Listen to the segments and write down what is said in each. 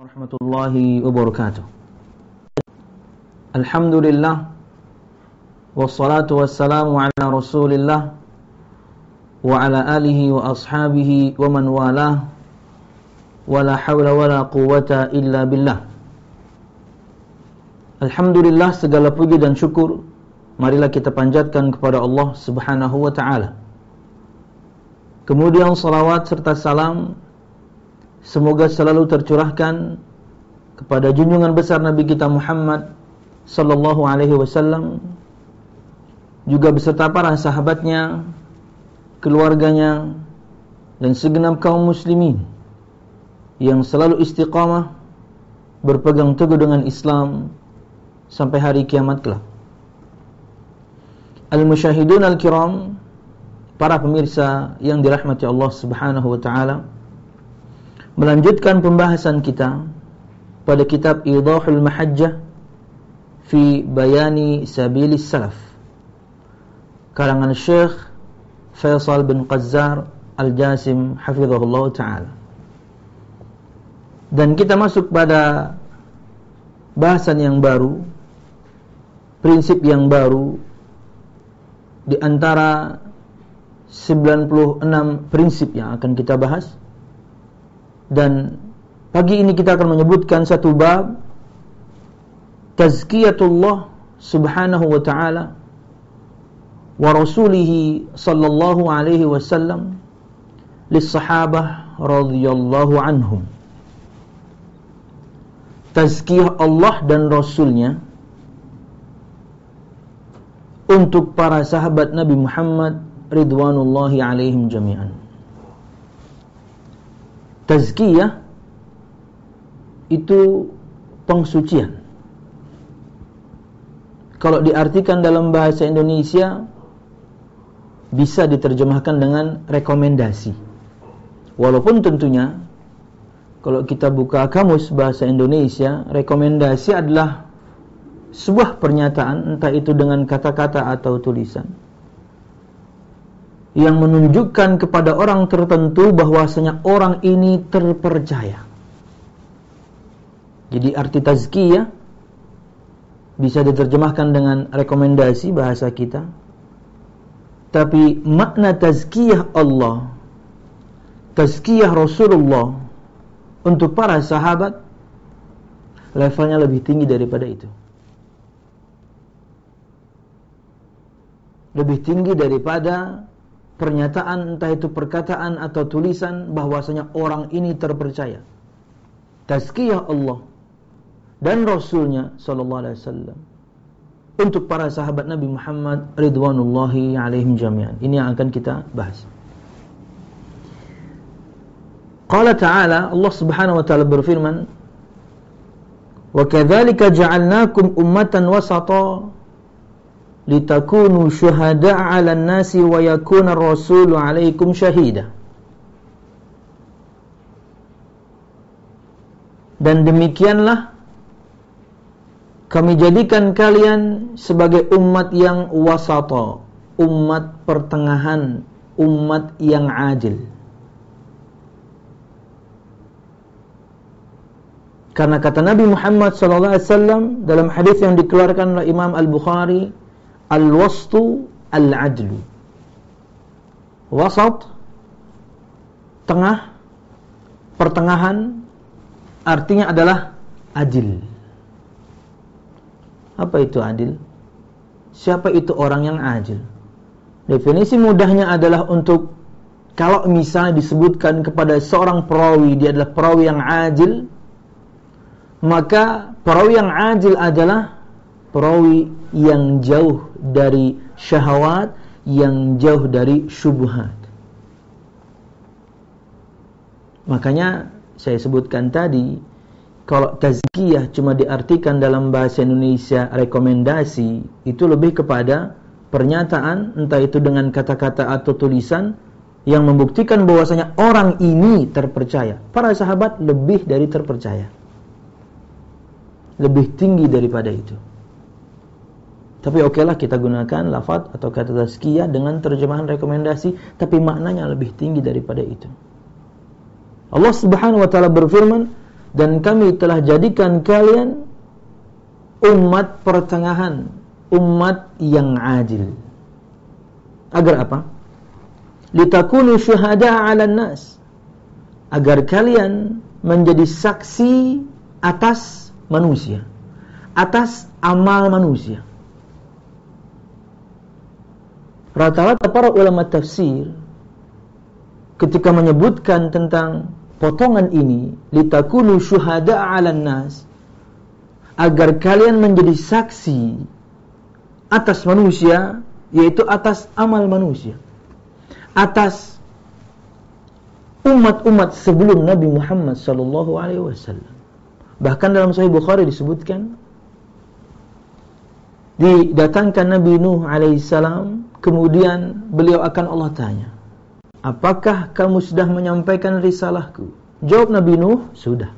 warahmatullahi wabarakatuh. Alhamdulillah wassalatu wassalamu ala Rasulillah wa ala alihi wa ashabihi wa man walah wala hawla wala quwata illa billah. Alhamdulillah segala puji dan syukur marilah kita panjatkan kepada Allah Subhanahu wa taala. Kemudian salawat serta salam Semoga selalu tercurahkan kepada junjungan besar Nabi kita Muhammad sallallahu alaihi wasallam juga beserta para sahabatnya, keluarganya dan segenap kaum muslimin yang selalu istiqamah berpegang teguh dengan Islam sampai hari kiamat kelak. Al-musyahidun al-kiram, para pemirsa yang dirahmati Allah Subhanahu wa taala, melanjutkan pembahasan kita pada kitab Idahul Mahajjah fi Bayani Sabilis Salaf. Karangan Syekh Faisal bin Qazzar Al-Jasim hafizahullah taala. Dan kita masuk pada bahasan yang baru prinsip yang baru di antara 96 prinsip yang akan kita bahas dan pagi ini kita akan menyebutkan satu bab tazkiyatullah subhanahu wa ta'ala wa rasulihi sallallahu alaihi wasallam lissahabah radhiyallahu anhum. Tazkiyah Allah dan Rasulnya untuk para sahabat Nabi Muhammad ridwanullahi alaihim jami'an Tazkiyah itu pengsucian. Kalau diartikan dalam bahasa Indonesia bisa diterjemahkan dengan rekomendasi. Walaupun tentunya kalau kita buka kamus bahasa Indonesia, rekomendasi adalah sebuah pernyataan entah itu dengan kata-kata atau tulisan yang menunjukkan kepada orang tertentu bahwasanya orang ini terpercaya. Jadi arti tazkiyah bisa diterjemahkan dengan rekomendasi bahasa kita. Tapi makna tazkiyah Allah, tazkiyah Rasulullah untuk para sahabat levelnya lebih tinggi daripada itu. Lebih tinggi daripada pernyataan entah itu perkataan atau tulisan bahwasanya orang ini terpercaya. Tazkiyah Allah dan Rasulnya sallallahu alaihi wasallam untuk para sahabat Nabi Muhammad ridwanullahi alaihim jami'an. Ini yang akan kita bahas. Qala ta'ala Allah Subhanahu wa taala berfirman kadzalika ja'alnakum ummatan wasata litakunu syuhada'a 'alan nasi wa yakuna ar-rasulu 'alaikum. Dan demikianlah kami jadikan kalian sebagai umat yang wasata, umat pertengahan, umat yang adil. Karena kata Nabi Muhammad SAW dalam hadis yang dikeluarkan oleh Imam Al-Bukhari Al-wastu al-adlu. Wasat tengah pertengahan artinya adalah adil. Apa itu adil? Siapa itu orang yang adil? Definisi mudahnya adalah untuk kalau misalnya disebutkan kepada seorang perawi dia adalah perawi yang adil, maka perawi yang adil adalah perawi yang jauh dari syahwat, yang jauh dari syubhat. Makanya saya sebutkan tadi, kalau tazkiyah cuma diartikan dalam bahasa Indonesia rekomendasi, itu lebih kepada pernyataan, entah itu dengan kata-kata atau tulisan, yang membuktikan bahwasanya orang ini terpercaya. Para sahabat lebih dari terpercaya. Lebih tinggi daripada itu. Tapi okelah kita gunakan lafaz atau kata tazkiyah dengan terjemahan rekomendasi tapi maknanya lebih tinggi daripada itu. Allah Subhanahu wa taala berfirman, dan kami telah jadikan kalian umat pertengahan, umat yang adil. Agar apa? Litakunu syuhada 'alan nas. Agar kalian menjadi saksi atas manusia, atas amal manusia. Rata-rata para ulama tafsir ketika menyebutkan tentang potongan ini litakunu syuhada 'alan nas agar kalian menjadi saksi atas manusia yaitu atas amal manusia atas umat-umat sebelum Nabi Muhammad sallallahu alaihi wasallam. Bahkan dalam sahih Bukhari disebutkan didatangkan Nabi Nuh alaihissalam kemudian beliau akan Allah tanya Apakah kamu sudah menyampaikan risalahku? Jawab Nabi Nuh, sudah.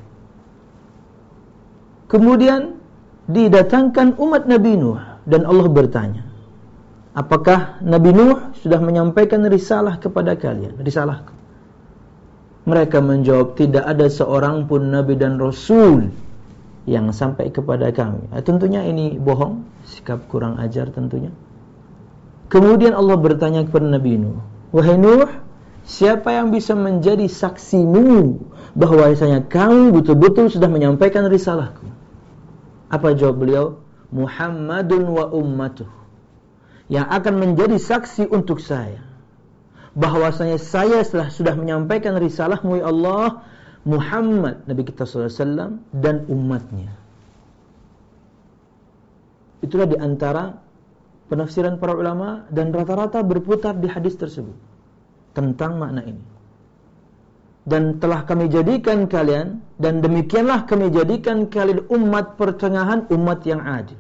Kemudian didatangkan umat Nabi Nuh dan Allah bertanya, apakah Nabi Nuh sudah menyampaikan risalah kepada kalian? Risalahku. Mereka menjawab, tidak ada seorang pun Nabi dan Rasul yang sampai kepada kami. Nah, tentunya ini bohong, sikap kurang ajar tentunya. Kemudian Allah bertanya kepada Nabi Nuh, Wahai Nuh, Siapa yang bisa menjadi saksimu bahwasanya kamu betul-betul sudah menyampaikan risalahku? Apa jawab beliau? Muhammadun wa ummatuh. Yang akan menjadi saksi untuk saya bahwasanya saya setelah sudah menyampaikan risalahmu ya Allah Muhammad Nabi kita SAW dan umatnya. Itulah di antara penafsiran para ulama dan rata-rata berputar di hadis tersebut tentang makna ini. Dan telah kami jadikan kalian dan demikianlah kami jadikan kalian umat pertengahan, umat yang adil.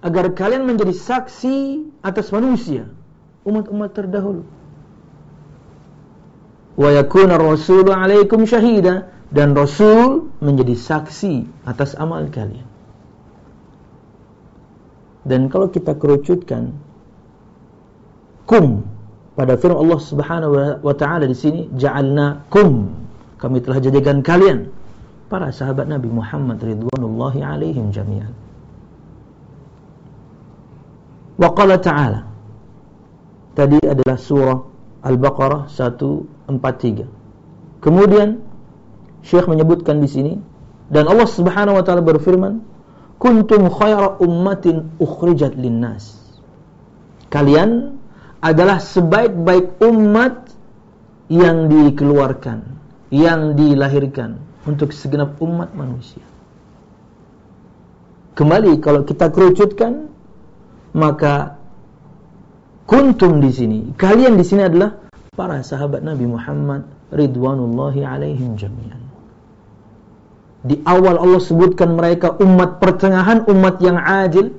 Agar kalian menjadi saksi atas manusia, umat-umat terdahulu. Wa yakuna rasulu alaikum syahida dan rasul menjadi saksi atas amal kalian. Dan kalau kita kerucutkan kum pada firman Allah Subhanahu wa taala di sini ja'alnakum kami telah jadikan kalian para sahabat Nabi Muhammad ridwanullahi alaihim jami'an. Wa qala ta'ala Tadi adalah surah Al-Baqarah 143. Kemudian Syekh menyebutkan di sini dan Allah Subhanahu wa taala berfirman, "Kuntum khaira ummatin ukhrijat linnas." Kalian adalah sebaik-baik umat yang dikeluarkan, yang dilahirkan untuk segenap umat manusia. Kembali kalau kita kerucutkan maka kuntum di sini, kalian di sini adalah para sahabat Nabi Muhammad ridwanullahi alaihim jami'an. Di awal Allah sebutkan mereka umat pertengahan, umat yang adil.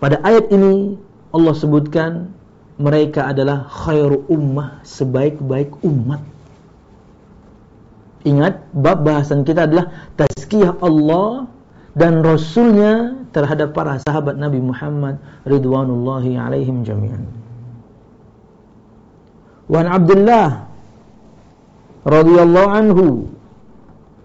Pada ayat ini Allah sebutkan mereka adalah khairu ummah, sebaik-baik umat. Ingat, bab bahasan kita adalah tazkiyah Allah dan Rasulnya terhadap para sahabat Nabi Muhammad ridwanullahi alaihim jami'an. Wan Abdullah radhiyallahu anhu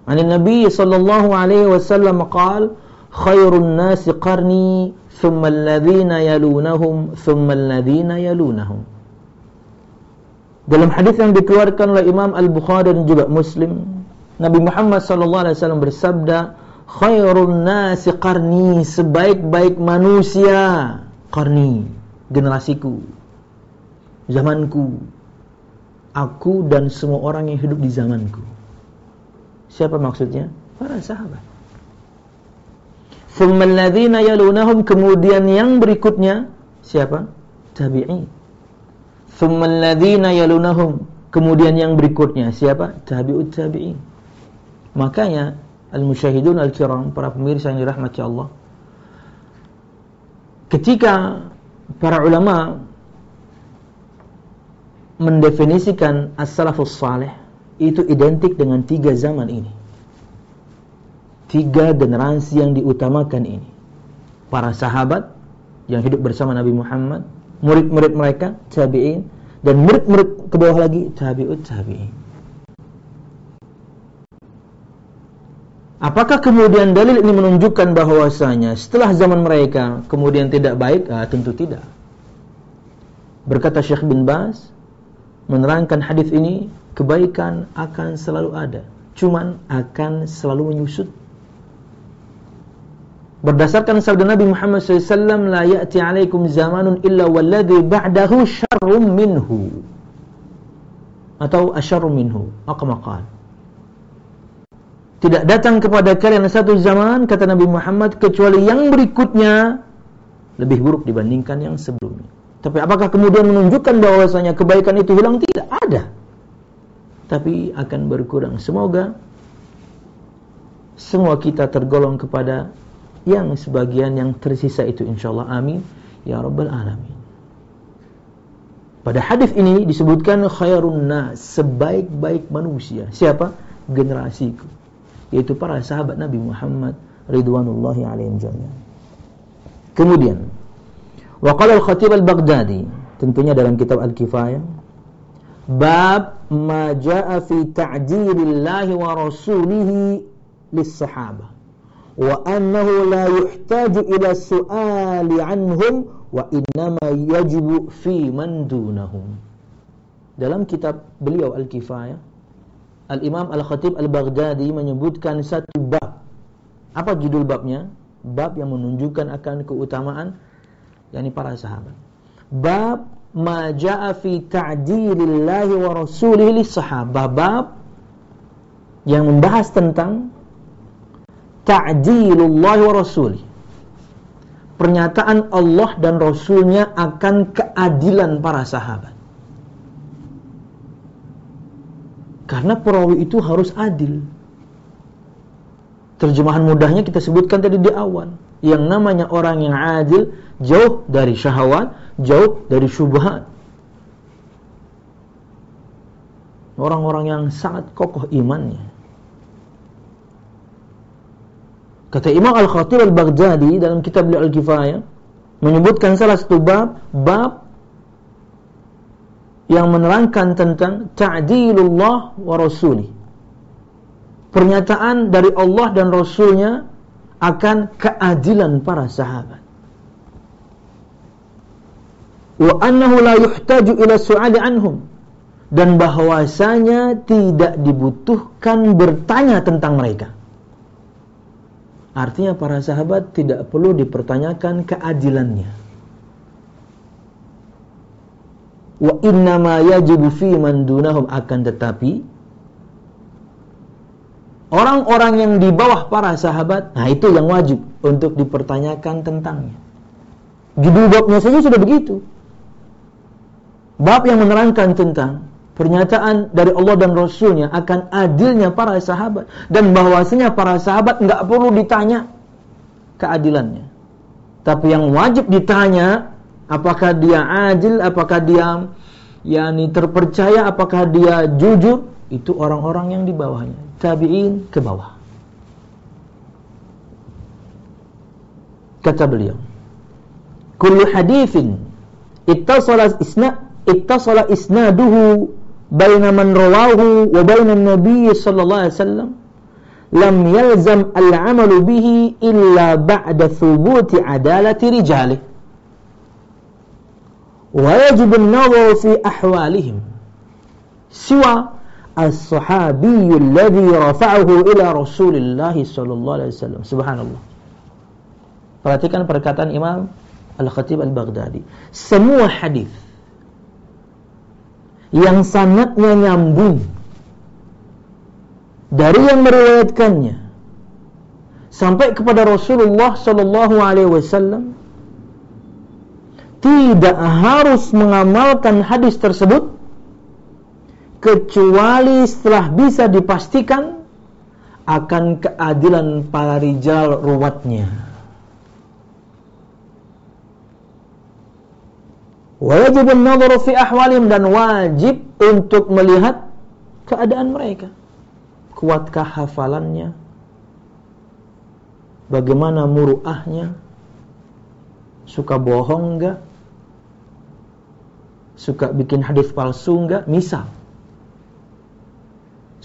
عن النبي صلى الله عليه وسلم قال خير الناس قرني ثم الذين يلونهم ثم الذين يلونهم Dalam hadis yang dikeluarkan oleh Imam Al-Bukhari dan juga Muslim, Nabi Muhammad sallallahu alaihi wasallam bersabda, "Khairun nasi qarni, sebaik-baik manusia qarni, generasiku, zamanku, aku dan semua orang yang hidup di zamanku." Siapa maksudnya? Para sahabat. Thummal ladzina yalunahum kemudian yang berikutnya siapa? Tabi'in. Thummal ladzina yalunahum kemudian yang berikutnya siapa? Tabi'ut tabi'in. Makanya al-musyahidun al-kiram para pemirsa yang dirahmati Allah ketika para ulama mendefinisikan as-salafus salih itu identik dengan tiga zaman ini tiga generasi yang diutamakan ini. Para sahabat yang hidup bersama Nabi Muhammad, murid-murid mereka, tabi'in, dan murid-murid ke bawah lagi, tabi'ut tabi'in. Apakah kemudian dalil ini menunjukkan bahwasanya setelah zaman mereka kemudian tidak baik? Ah, tentu tidak. Berkata Syekh bin Baz menerangkan hadis ini, kebaikan akan selalu ada, cuman akan selalu menyusut. Berdasarkan sabda Nabi Muhammad SAW, la ya'ti alaikum zamanun illa walladhi ba'dahu syarrum minhu. Atau asyarrum minhu. Aqmaqal. Tidak datang kepada kalian satu zaman kata Nabi Muhammad kecuali yang berikutnya lebih buruk dibandingkan yang sebelumnya. Tapi apakah kemudian menunjukkan bahwasanya kebaikan itu hilang? Tidak ada. Tapi akan berkurang. Semoga semua kita tergolong kepada yang sebagian yang tersisa itu insyaallah amin ya rabbal alamin. Pada hadis ini disebutkan khairun nas, sebaik-baik manusia. Siapa? Generasiku yaitu para sahabat Nabi Muhammad ridwanullahi alaihim jami'an. Kemudian waqala al-Khatib al-Baghdadi tentunya dalam kitab Al-Kifayah bab ma jaa fi ta'jilillahi wa rasulihi lis-sahabah wa annahu la yuhtaju ila su'ali anhum wa innama yajibu fi man dunahum dalam kitab beliau Al-Kifayah Al-Imam Al-Khatib Al-Baghdadi menyebutkan satu bab. Apa judul babnya? Bab yang menunjukkan akan keutamaan yakni para sahabat. Bab ma jaa fi ta'dilillahi wa rasulihi sahabah. Bab yang membahas tentang ta'dilullah wa rasulih. Pernyataan Allah dan Rasulnya akan keadilan para sahabat. Karena perawi itu harus adil. Terjemahan mudahnya kita sebutkan tadi di awal. Yang namanya orang yang adil jauh dari syahwat, jauh dari syubhat. Orang-orang yang sangat kokoh imannya. Kata Imam Al-Khatib Al-Baghdadi dalam kitab Al-Kifayah menyebutkan salah satu bab, bab yang menerangkan tentang ta'dilullah wa rasuli. Pernyataan dari Allah dan Rasulnya akan keadilan para sahabat. Wa annahu la yuhtaju ila su'ali anhum. Dan bahwasanya tidak dibutuhkan bertanya tentang mereka. Artinya para sahabat tidak perlu dipertanyakan keadilannya. Wa inna ma yajibu fi man dunahum. Akan tetapi orang-orang yang di bawah para sahabat nah itu yang wajib untuk dipertanyakan tentangnya. Judul babnya saja sudah begitu. Bab yang menerangkan tentang pernyataan dari Allah dan Rasulnya akan adilnya para sahabat dan bahwasanya para sahabat nggak perlu ditanya keadilannya. Tapi yang wajib ditanya apakah dia adil, apakah dia yakni terpercaya, apakah dia jujur, itu orang-orang yang di bawahnya. Tabi'in ke bawah. Kata beliau, "Kullu hadithin ittasala isna ittasala isnaduhu baina man rawahu wa baina an-nabiy sallallahu alaihi wasallam lam yalzam al-'amalu bihi illa ba'da thubuti adalati rijalihi." wa yajibun nadharu fi ahwalihim. Siwa as-sahabiyyu alladhi rafa'ahu ila Rasulillah sallallahu alaihi wasallam. Subhanallah. Perhatikan perkataan Imam Al-Khatib Al-Baghdadi. Semua hadis yang sanatnya nyambung dari yang meriwayatkannya sampai kepada Rasulullah sallallahu alaihi wasallam tidak harus mengamalkan hadis tersebut kecuali setelah bisa dipastikan akan keadilan para rijal ruwatnya. Wajib an fi ahwalim dan wajib untuk melihat keadaan mereka. Kuatkah hafalannya? Bagaimana muruahnya? Suka bohong enggak? Suka bikin hadis palsu enggak? Misal.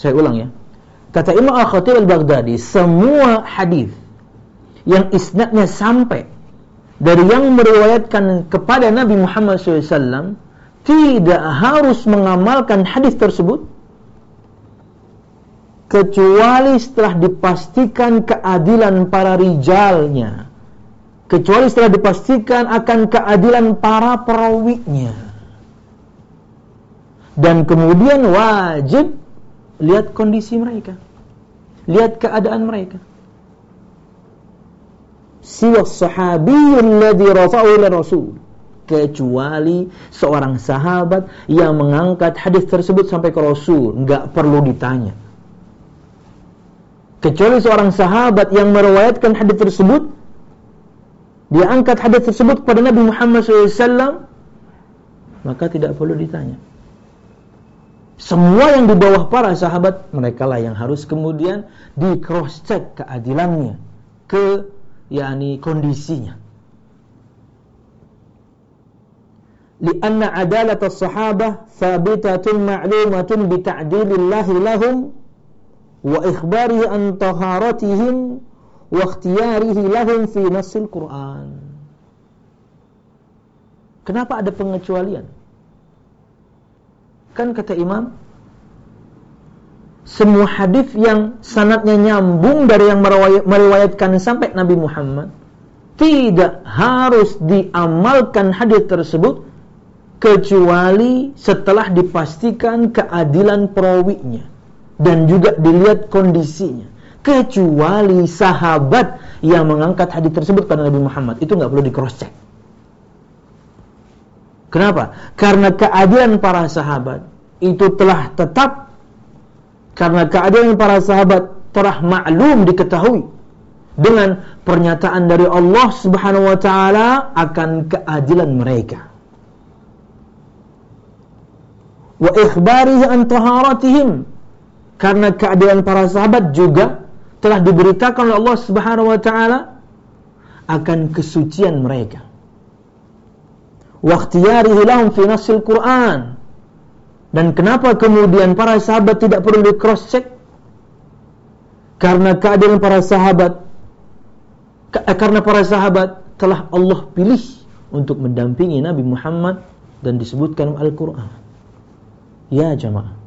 Saya ulang ya. Kata Imam Al-Khatib Al-Baghdadi, semua hadis yang isnadnya sampai dari yang meriwayatkan kepada Nabi Muhammad SAW tidak harus mengamalkan hadis tersebut kecuali setelah dipastikan keadilan para rijalnya kecuali setelah dipastikan akan keadilan para perawinya dan kemudian wajib lihat kondisi mereka lihat keadaan mereka. Siwa sahabiyul ladzi rafa'u ila rasul. Kecuali seorang sahabat yang mengangkat hadis tersebut sampai ke Rasul, enggak perlu ditanya. Kecuali seorang sahabat yang meriwayatkan hadis tersebut, dia angkat hadis tersebut kepada Nabi Muhammad SAW, maka tidak perlu ditanya. Semua yang di bawah para sahabat mereka lah yang harus kemudian di cross check keadilannya ke yakni kondisinya. Lahum wa lahum. Kenapa ada pengecualian? Kan kata Imam, semua hadis yang sanatnya nyambung dari yang meriwayatkan sampai Nabi Muhammad tidak harus diamalkan hadis tersebut kecuali setelah dipastikan keadilan perawinya dan juga dilihat kondisinya. Kecuali sahabat yang mengangkat hadis tersebut pada Nabi Muhammad. Itu nggak perlu di cross check Kenapa? Karena keadilan para sahabat itu telah tetap karena keadilan para sahabat telah maklum diketahui dengan pernyataan dari Allah Subhanahu wa taala akan keadilan mereka. Wa ikhbarihi an taharatihim karena keadilan para sahabat juga telah diberitakan oleh Allah Subhanahu wa taala akan kesucian mereka wakhtiyarihi lahum fi nasil Quran. Dan kenapa kemudian para sahabat tidak perlu di cross check? Karena keadaan para sahabat eh, karena para sahabat telah Allah pilih untuk mendampingi Nabi Muhammad dan disebutkan Al-Qur'an. Ya jamaah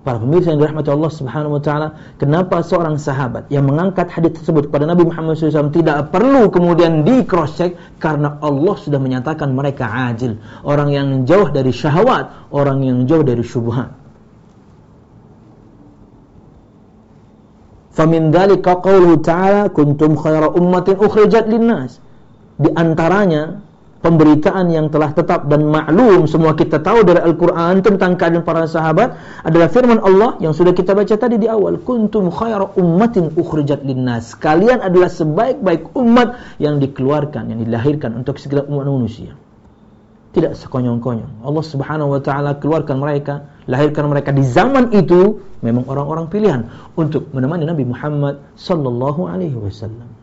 Para pemirsa yang dirahmati Allah Subhanahu wa taala, kenapa seorang sahabat yang mengangkat hadis tersebut kepada Nabi Muhammad SAW tidak perlu kemudian di cross check karena Allah sudah menyatakan mereka ajil, orang yang jauh dari syahwat, orang yang jauh dari syubhat. Famin dzalika qauluhu ta'ala kuntum khaira ummatin ukhrijat linnas. Di antaranya pemberitaan yang telah tetap dan maklum. Semua kita tahu dari Al-Quran tentang keadaan para sahabat adalah firman Allah yang sudah kita baca tadi di awal. Kuntum khaira ummatin ukhrijat linnas. Kalian adalah sebaik-baik umat yang dikeluarkan yang dilahirkan untuk segala umat manusia. Tidak sekonyong-konyong. Allah subhanahu wa ta'ala keluarkan mereka lahirkan mereka di zaman itu. Memang orang-orang pilihan untuk menemani Nabi Muhammad sallallahu alaihi wasallam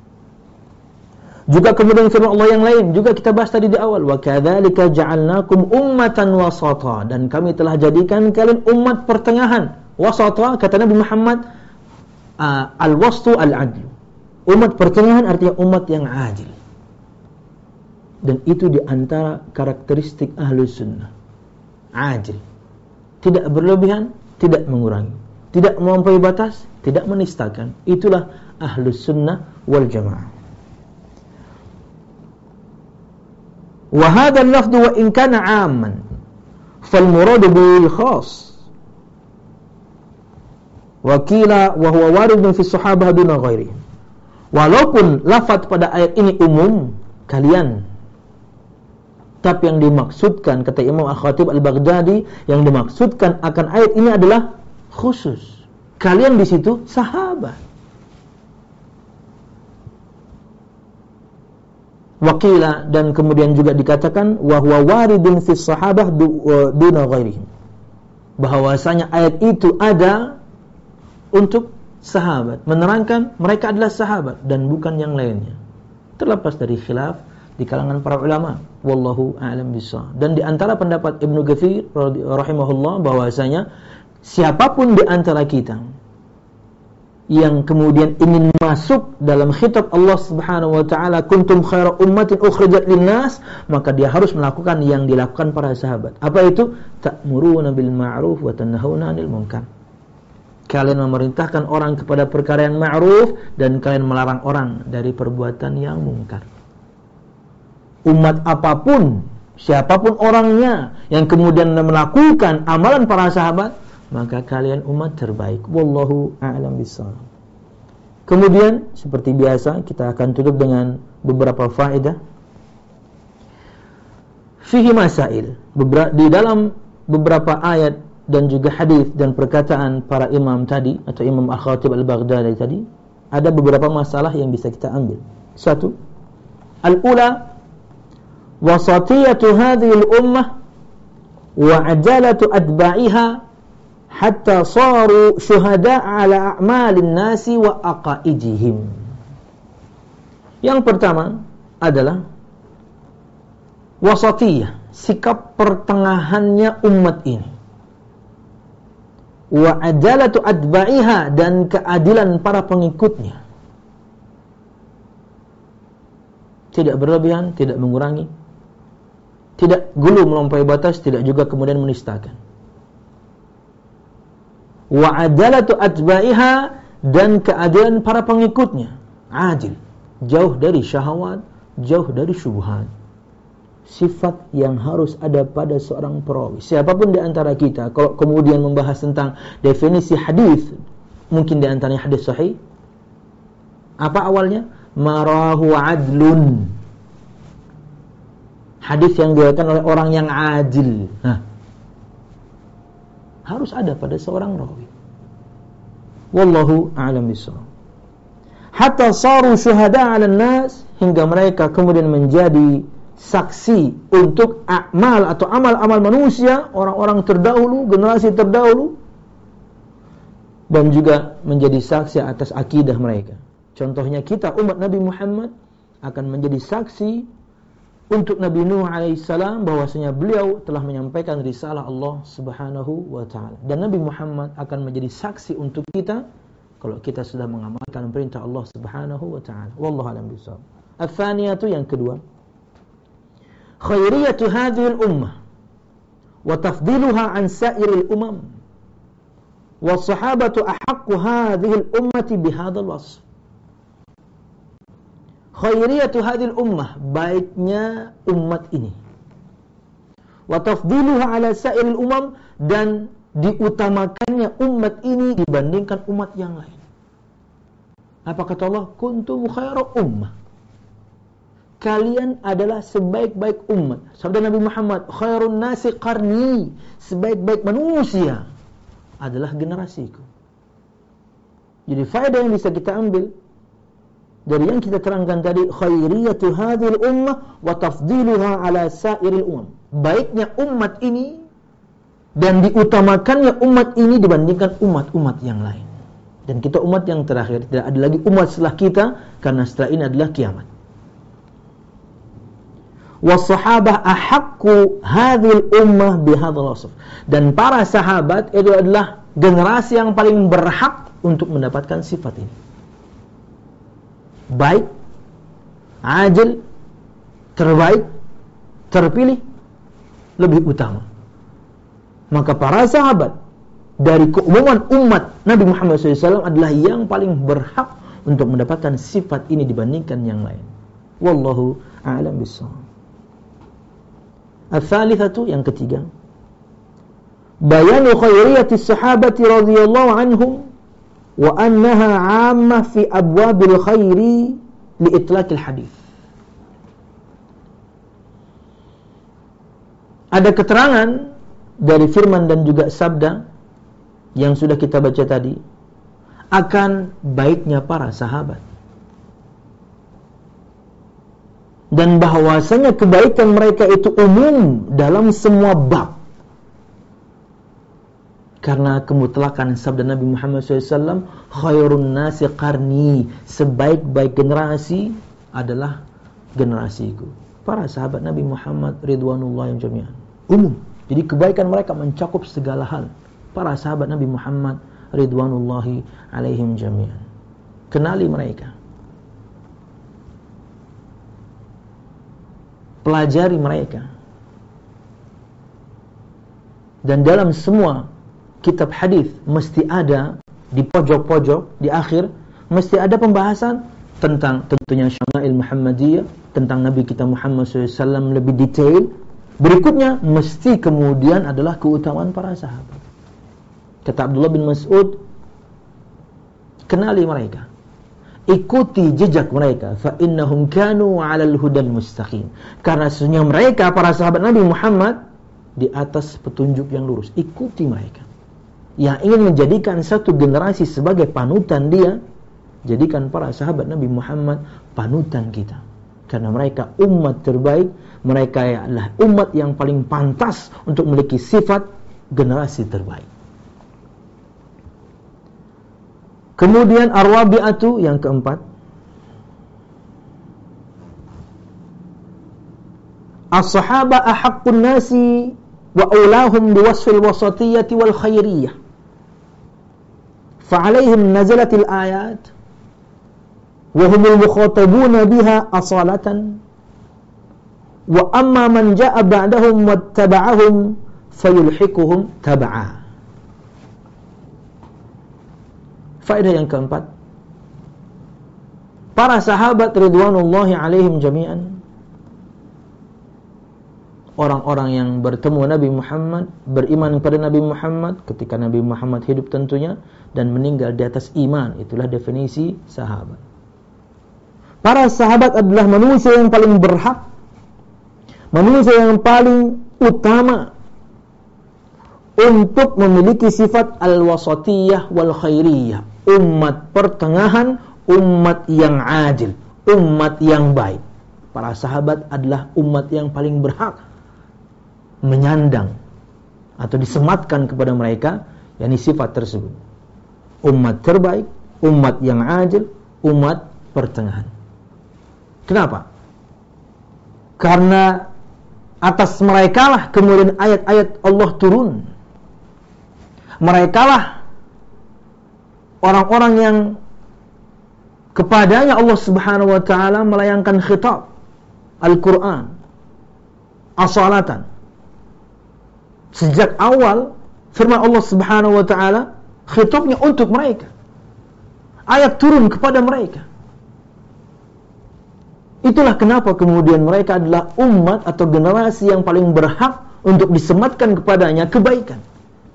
juga kemudian firman Allah yang lain juga kita bahas tadi di awal. Wa kadzalika ja'alnakum ummatan wasata. Dan kami telah jadikan kalian umat pertengahan. Wasata kata Nabi Muhammad uh, al-wastu al-adl umat pertengahan artinya umat yang adil. Dan itu di antara karakteristik ahlu sunnah. Adil. Tidak berlebihan tidak mengurangi. Tidak melampaui batas tidak menistakan. Itulah ahlu sunnah wal jamaah Wa hadzal lafdhu wa in kana 'amman fal muradu bil khas. Wa qila wa huwa. Walaupun lafaz pada ayat ini umum kalian tapi yang dimaksudkan kata Imam Al-Khatib Al-Baghdadi yang dimaksudkan akan ayat ini adalah khusus. Kalian di situ sahabat. Wakila dan kemudian juga dikatakan wahwa waridun fi sahabah duna ghairihim. Bahwasanya ayat itu ada untuk sahabat, menerangkan mereka adalah sahabat dan bukan yang lainnya. Terlepas dari khilaf di kalangan para ulama, wallahu a'lam bishawab. Dan di antara pendapat Ibnu Katsir rahimahullah bahwasanya siapa pun di antara kita yang kemudian ingin masuk dalam khitab Allah Subhanahu wa taala kuntum khaira ummatin ukhrijat linnas maka dia harus melakukan yang dilakukan para sahabat. Apa itu? Ta'muruna bil ma'ruf wa tanhauna 'anil munkar. Kalian memerintahkan orang kepada perkara yang ma'ruf dan kalian melarang orang dari perbuatan yang mungkar umat apa pun siapa pun orangnya yang kemudian melakukan amalan para sahabat maka kalian umat terbaik. Wallahu a'lam bishawab. Kemudian seperti biasa kita akan tutup dengan beberapa faedah. Fihi masail. Di dalam beberapa ayat dan juga hadis dan perkataan para imam tadi atau Imam Al-Khatib Al-Baghdadi tadi ada beberapa masalah yang bisa kita ambil. Satu, al-ula wasatiyatu hadhihi al-ummah wa ajalatu atba'iha hatta saru syuhada ala a'malin nasi wa aqaidihim. Yang pertama adalah wasatiyah, sikap pertengahannya umat ini. Wa adalatu adba'iha dan keadilan para pengikutnya. Tidak berlebihan, tidak mengurangi. Tidak gulu melampaui batas, tidak juga kemudian menistakan wa adalatu atba'iha dan keadilan para pengikutnya. Adil. Jauh dari syahwat jauh dari syubhat. Sifat yang harus ada pada seorang perawi. Siapa pun di antara kita kalau kemudian membahas tentang definisi hadis mungkin di antaranya hadis sahih. Apa awalnya? Marahu adlun. Hadis yang diriwayatkan oleh orang yang adil. Nah, harus ada pada seorang rawi. Wallahu a'lam bishawab. Hatta saru syuhada 'ala nas hingga mereka kemudian menjadi saksi untuk amal atau amal-amal manusia, orang-orang terdahulu, generasi terdahulu dan juga menjadi saksi atas akidah mereka. Contohnya kita umat Nabi Muhammad akan menjadi saksi untuk Nabi Nuh alaihissalam bahwasanya beliau telah menyampaikan risalah Allah Subhanahu wa taala dan Nabi Muhammad akan menjadi saksi untuk kita kalau kita sudah mengamalkan perintah Allah Subhanahu wa taala. Wallahu a'lam bishawab. Ats-tsaniyatu yang kedua. Khairiyatu hadhihi al-ummah wa tafdiluha an sa'iril umam. Wa sahabatu ahaqqu hadhihi al-ummati bihadzal wasf khairiyatu hadil ummah baiknya umat ini. Wa tafdiluha ala sa'iril umam dan diutamakannya umat ini dibandingkan umat yang lain. Apa kata Allah? Kuntum khairu ummah. Kalian adalah sebaik-baik umat. Sabda Nabi Muhammad khairun nasi qarni sebaik-baik manusia adalah generasiku. Jadi faedah yang bisa kita ambil dari yang kita terangkan tadi khairiyatu hadhil ummah wa tafdiluha ala sairil umam. Baiknya umat ini dan diutamakannya umat ini dibandingkan umat-umat yang lain. Dan kita umat yang terakhir, tidak ada lagi umat setelah kita karena setelah ini adalah kiamat. Wasahabah ahakku hadhil ummah bihadzal wasf. Dan para sahabat itu adalah generasi yang paling berhak untuk mendapatkan sifat ini baik, ajil, terbaik, terpilih, lebih utama. Maka para sahabat dari keumuman umat Nabi Muhammad SAW adalah yang paling berhak untuk mendapatkan sifat ini dibandingkan yang lain. Wallahu a'lam bishawab. Al-thalithatu yang ketiga. Bayanu khairiyati sahabati radhiyallahu anhum wa annaha 'ammah fi abwabil khairi li itlaqil hadis. Ada keterangan dari firman dan juga sabda yang sudah kita baca tadi akan baiknya para sahabat. Dan bahwasanya kebaikan mereka itu umum dalam semua bab karena kemutlakan sabda Nabi Muhammad SAW khairun nasi qarni sebaik-baik generasi adalah generasiku para sahabat Nabi Muhammad ridwanullah yang jami'an umum jadi kebaikan mereka mencakup segala hal para sahabat Nabi Muhammad ridwanullahi alaihim jami'an. Kenali mereka. Pelajari mereka. Dan dalam semua kitab hadis mesti ada di pojok-pojok di akhir mesti ada pembahasan tentang tentunya Syama'il Muhammadiyah, tentang Nabi kita Muhammad SAW lebih detail. Berikutnya mesti kemudian adalah keutamaan para sahabat. Kata Abdullah bin Mas'ud, kenali mereka. Ikuti jejak mereka fa innahum kanu 'alal hudal mustaqim. Karena sesungguhnya mereka para sahabat Nabi Muhammad di atas petunjuk yang lurus. Ikuti mereka. Yang ingin menjadikan satu generasi sebagai panutan dia, jadikan para sahabat Nabi Muhammad panutan kita. Karena mereka umat terbaik, mereka adalah umat yang paling pantas untuk memiliki sifat generasi terbaik. Kemudian arwabi'atu yang keempat. As-sahaba ahaqqun nasi wa ulahum biwasfil wasatiyati wal khairiyah. Fa'alaihim nazalatil ayat wa humul mukhatabuna biha asalatan wa amma man ja'a ba'dahum wattaba'ahum fayulhikuhum tab'a. Yang keempat. Para sahabat ridwanullahi alaihim jami'an orang-orang yang bertemu Nabi Muhammad, beriman kepada Nabi Muhammad ketika Nabi Muhammad hidup tentunya dan meninggal di atas iman. Itulah definisi sahabat. Para sahabat adalah manusia yang paling berhak, manusia yang paling utama untuk memiliki sifat al-wasatiyah wal khairiyah, umat pertengahan, umat yang adil, umat yang baik. Para sahabat adalah umat yang paling berhak menyandang atau disematkan kepada mereka yakni sifat tersebut. Umat terbaik, umat yang adil, umat pertengahan. Kenapa? Karena atas mereka lah kemudian ayat-ayat Allah turun mereka lah orang-orang yang kepadanya Allah Subhanahu wa taala melayangkan khitab Al-Qur'an asalatan sejak awal firman Allah Subhanahu wa taala khitabnya untuk mereka. Ayat turun kepada mereka. Itulah kenapa kemudian mereka adalah umat atau generasi yang paling berhak untuk disematkan kepadanya kebaikan.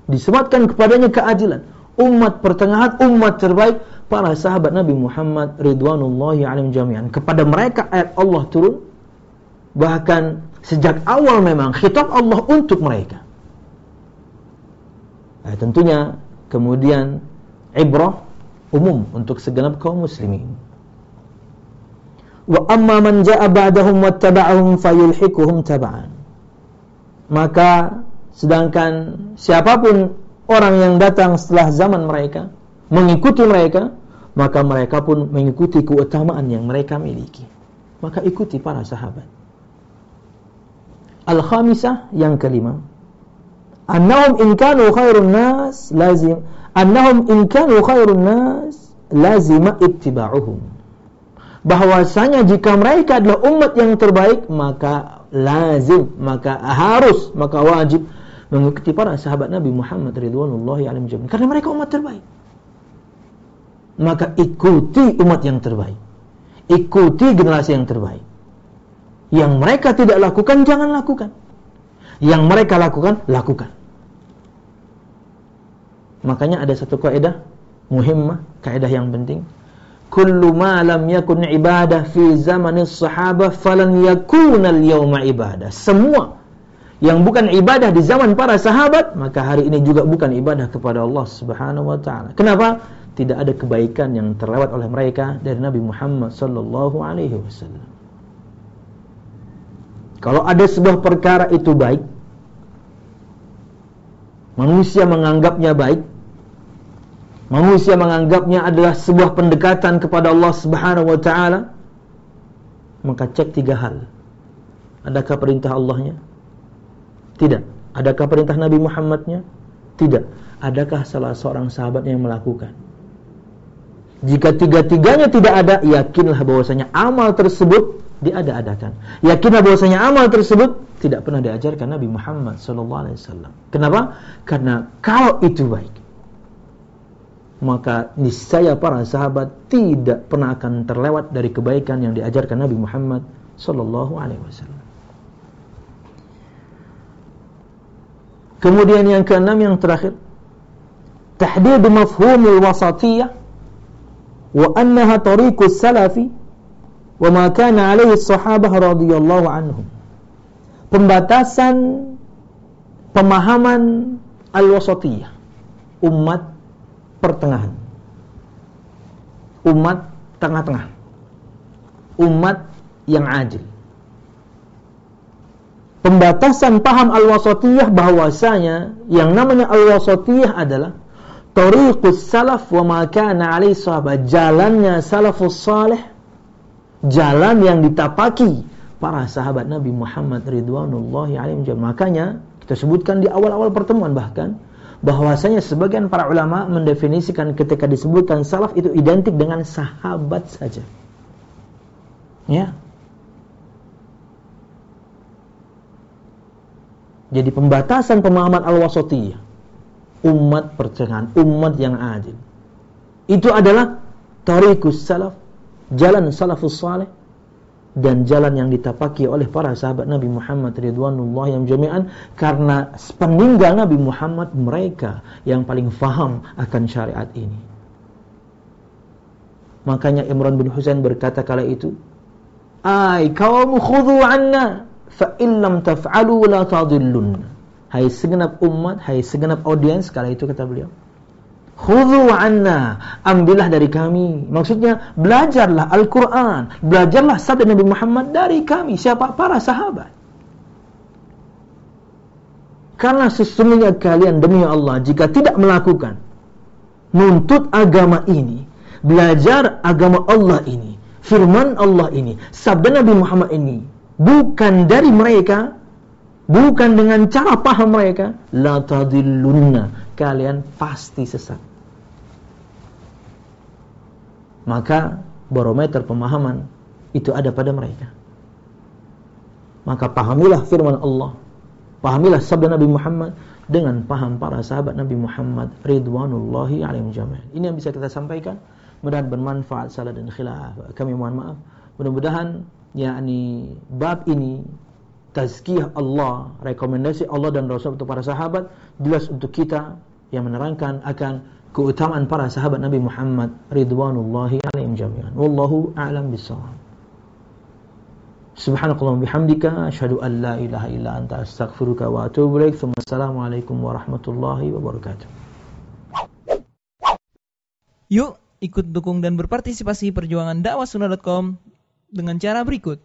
Disematkan kepadanya keadilan. Umat pertengahan umat terbaik para sahabat Nabi Muhammad ridwanullahi alaihim jami'an. Kepada mereka ayat Allah turun. Bahkan sejak awal memang khitab Allah untuk mereka. Nah, tentunya kemudian ibrah umum untuk segenap kaum muslimin wa amma man ja'a ba'dahum wattaba'ahum fayulhikuhum taba'an maka Sedangkan siapa pun orang yang datang setelah zaman mereka mengikuti mereka, maka mereka pun mengikuti keutamaan yang mereka miliki. Maka ikuti para sahabat. Al-khamisah yang kelima. Annahum in kanu khairun nas lazim annahum in kanu khairun nas lazima ittiba'uhum. Bahwasanya jika mereka adalah umat yang terbaik, maka lazim, maka harus, maka wajib mengikuti para sahabat Nabi Muhammad ridwanullahi alaihim jami'an karena mereka umat terbaik. Maka ikuti umat yang terbaik. Ikuti generasi yang terbaik. Yang mereka tidak lakukan jangan lakukan. Yang mereka lakukan lakukan. Makanya ada satu kaidah muhimmah, kaidah yang penting. Kullu ma lam yakun ibadah fi zamanis sahabah falan yakuna al-yawma ibadah. Semua yang bukan ibadah di zaman para sahabat, maka hari ini juga bukan ibadah kepada Allah Subhanahu wa taala. Kenapa? Tidak ada kebaikan yang terlewat oleh mereka dari Nabi Muhammad sallallahu alaihi wasallam. Kalau ada sebuah perkara itu baik, manusia menganggapnya baik, manusia menganggapnya adalah sebuah pendekatan kepada Allah Subhanahu wa taala, maka cek tiga hal. Adakah perintah Allahnya? Tidak. Adakah perintah Nabi Muhammadnya? Tidak. Adakah salah seorang sahabat yang melakukan? Jika tiga-tiganya tidak ada, yakinlah bahwasanya amal tersebut diada-adakan. Yakinlah bahwasanya amal tersebut tidak pernah diajarkan Nabi Muhammad sallallahu alaihi wasallam. Kenapa? Karena kalau itu baik, maka niscaya para sahabat tidak pernah akan terlewat dari kebaikan yang diajarkan Nabi Muhammad sallallahu alaihi wasallam. Kemudian yang keenam yang terakhir, tahdid mafhumul wasatiyah wa annaha tariqus salafi wa ma kana alaihi sahabah radhiyallahu anhum. Pembatasan pemahaman al-wasatiyah, umat pertengahan. Umat tengah-tengah. Umat yang adil pembatasan paham al-wasatiyah bahwasanya yang namanya al-wasatiyah adalah tariqus salaf wa ma kana alaihi sahabat jalannya salafus salih jalan yang ditapaki para sahabat Nabi Muhammad ridwanullahi alaihim makanya kita sebutkan di awal-awal pertemuan bahkan bahwasanya sebagian para ulama mendefinisikan ketika disebutkan salaf itu identik dengan sahabat saja ya Jadi pembatasan pemahaman al-wasatiyah. Umat pertengahan, umat yang adil. Itu adalah tarikus salaf, jalan salafus salih dan jalan yang ditapaki oleh para sahabat Nabi Muhammad ridwanullah yang jami'an karena peninggal Nabi Muhammad mereka yang paling faham akan syariat ini. Makanya Imran bin Husain berkata kala itu, "Ai kaum khudhu anna fa illam taf'alu la tadillun. Hai segenap umat, hai segenap audiens kala itu kata beliau. Khudhu anna, ambillah dari kami. Maksudnya belajarlah Al-Qur'an, belajarlah sabda Nabi Muhammad dari kami, siapa? Para sahabat. Karena sesungguhnya kalian demi Allah jika tidak melakukan nuntut agama ini, belajar agama Allah ini, firman Allah ini, sabda Nabi Muhammad ini, bukan dari mereka, bukan dengan cara paham mereka, la tadillunna, kalian pasti sesat. Maka barometer pemahaman itu ada pada mereka. Maka pahamilah firman Allah, pahamilah sabda Nabi Muhammad dengan paham para sahabat Nabi Muhammad ridwanullahi alaihim jami'an. Ini yang bisa kita sampaikan. Mudah-mudahan bermanfaat salah dan khilaf. Kami mohon maaf. Mudah-mudahan yakni bab ini tazkiyah Allah, rekomendasi Allah dan Rasul untuk para sahabat jelas untuk kita yang menerangkan akan keutamaan para sahabat Nabi Muhammad ridwanullahi alaihim jami'an. Wallahu a'lam bissawab. Subhanakallahumma bihamdika asyhadu an la ilaha illa anta astaghfiruka wa atubu ilaik. Assalamualaikum warahmatullahi wabarakatuh. Yuk ikut dukung dan berpartisipasi perjuangan dakwah dengan cara berikut.